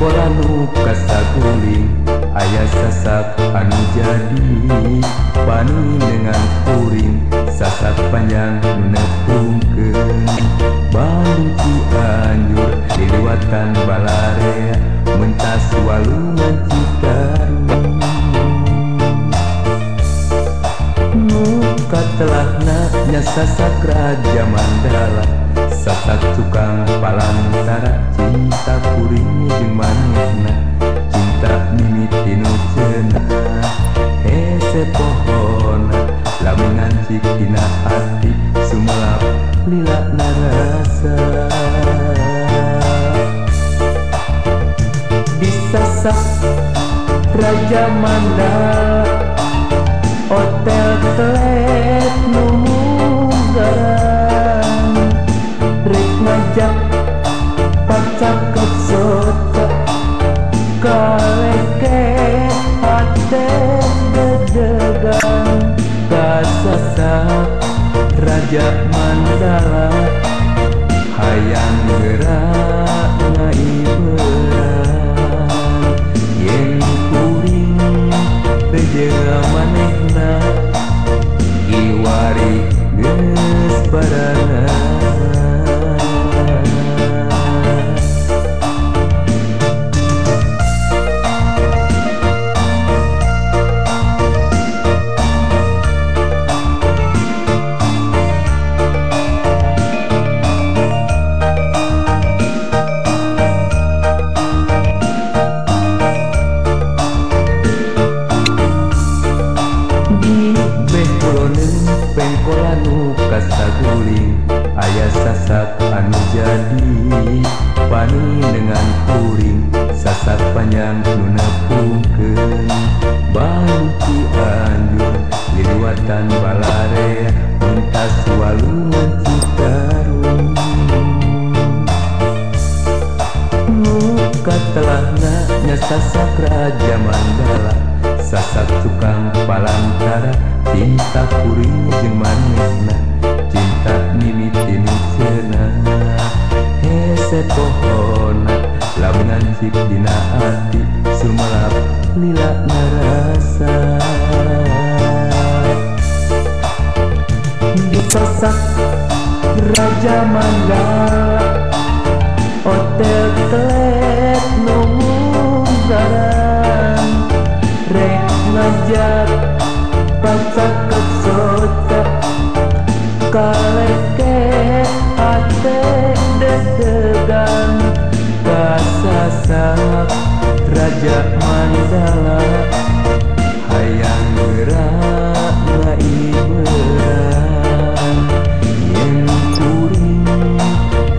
koranu kasaguling ayah sasak anu jadi. Pani dengan puring sasak panjang menepungkeun balu ku anjur diliwatan balarea mentas walungan cita muka telah naknya sasak raja mandala. sasa tukang palantara cinta puring jeung manehna cinta mimiti nu cenah hese pohona lamun ngancik dina hati. Sumelap lila narasa. Disasa raja mandala hotel telah ngajak mandala hayang gerak ngaiberan yen kuring bejerang sasat anu jadi pani dengan kuring sasat panjang nunepungkeun bangki anjur liwatan balare muntas walung citarum muka telah naknya sasat raja mandala sasat tukang palantara cinta kuring jeng manisna. nila merasa Dipasak Raja Mandala Hotel Telet Nomuraran Rek ngajak Pasak kesota Kaleket Ate. Raja Mandala Hayang gerak lai berat. Yen kuring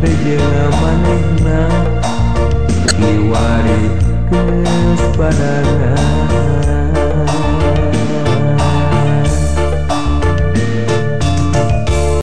reja manehna Kiwari kespadana